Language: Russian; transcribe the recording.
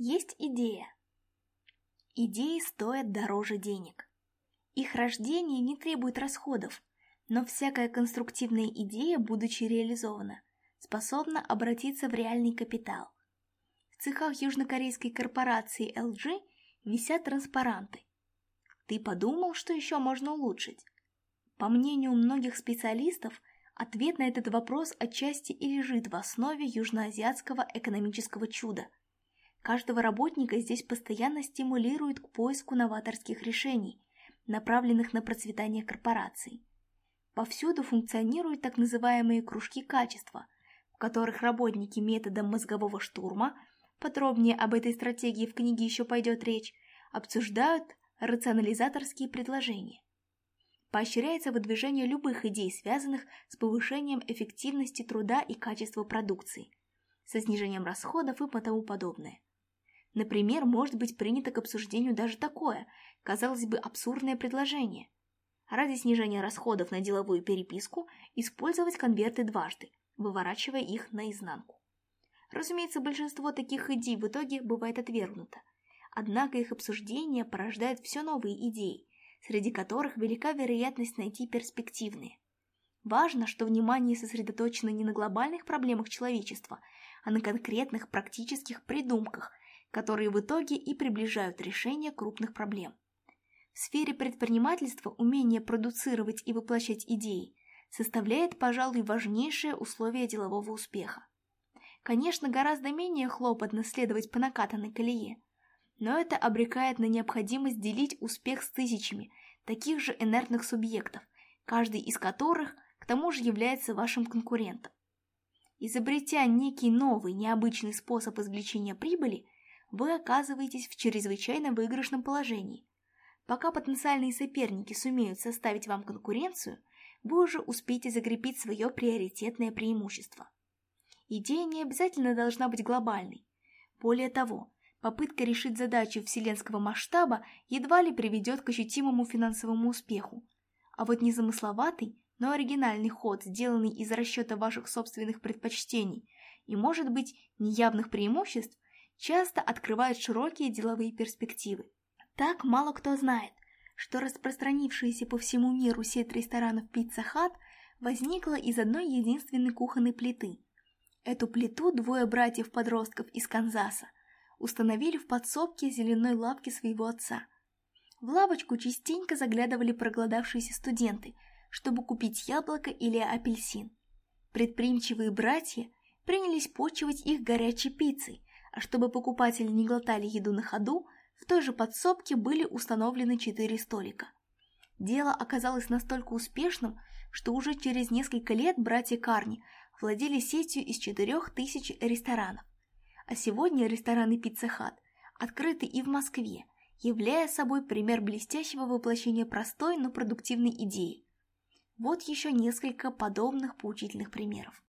есть идея. Идеи стоят дороже денег. Их рождение не требует расходов, но всякая конструктивная идея, будучи реализована, способна обратиться в реальный капитал. В цехах южнокорейской корпорации LG висят транспаранты. Ты подумал, что еще можно улучшить? По мнению многих специалистов, ответ на этот вопрос отчасти и лежит в основе южноазиатского экономического чуда – Каждого работника здесь постоянно стимулируют к поиску новаторских решений, направленных на процветание корпораций. Повсюду функционируют так называемые кружки качества, в которых работники методом мозгового штурма, подробнее об этой стратегии в книге еще пойдет речь, обсуждают рационализаторские предложения. Поощряется выдвижение любых идей, связанных с повышением эффективности труда и качества продукции, со снижением расходов и тому подобное. Например, может быть принято к обсуждению даже такое, казалось бы, абсурдное предложение. Ради снижения расходов на деловую переписку использовать конверты дважды, выворачивая их наизнанку. Разумеется, большинство таких идей в итоге бывает отвергнуто. Однако их обсуждение порождает все новые идеи, среди которых велика вероятность найти перспективные. Важно, что внимание сосредоточено не на глобальных проблемах человечества, а на конкретных практических придумках – которые в итоге и приближают решение крупных проблем. В сфере предпринимательства умение продуцировать и воплощать идеи составляет, пожалуй, важнейшее условие делового успеха. Конечно, гораздо менее хлопотно следовать по накатанной колее, но это обрекает на необходимость делить успех с тысячами таких же инертных субъектов, каждый из которых к тому же является вашим конкурентом. Изобретя некий новый, необычный способ извлечения прибыли – вы оказываетесь в чрезвычайно выигрышном положении. Пока потенциальные соперники сумеют составить вам конкуренцию, вы уже успеете закрепить свое приоритетное преимущество. Идея не обязательно должна быть глобальной. Более того, попытка решить задачу вселенского масштаба едва ли приведет к ощутимому финансовому успеху. А вот незамысловатый, но оригинальный ход, сделанный из расчета ваших собственных предпочтений и, может быть, неявных преимуществ – часто открывают широкие деловые перспективы. Так мало кто знает, что распространившаяся по всему миру сеть ресторанов Пицца Хат возникла из одной единственной кухонной плиты. Эту плиту двое братьев-подростков из Канзаса установили в подсобке зеленой лапки своего отца. В лавочку частенько заглядывали проголодавшиеся студенты, чтобы купить яблоко или апельсин. Предприимчивые братья принялись почивать их горячей пиццей, а чтобы покупатели не глотали еду на ходу, в той же подсобке были установлены четыре столика. Дело оказалось настолько успешным, что уже через несколько лет братья Карни владели сетью из четырех тысяч ресторанов. А сегодня рестораны «Пицца Хат» открыты и в Москве, являя собой пример блестящего воплощения простой, но продуктивной идеи. Вот еще несколько подобных поучительных примеров.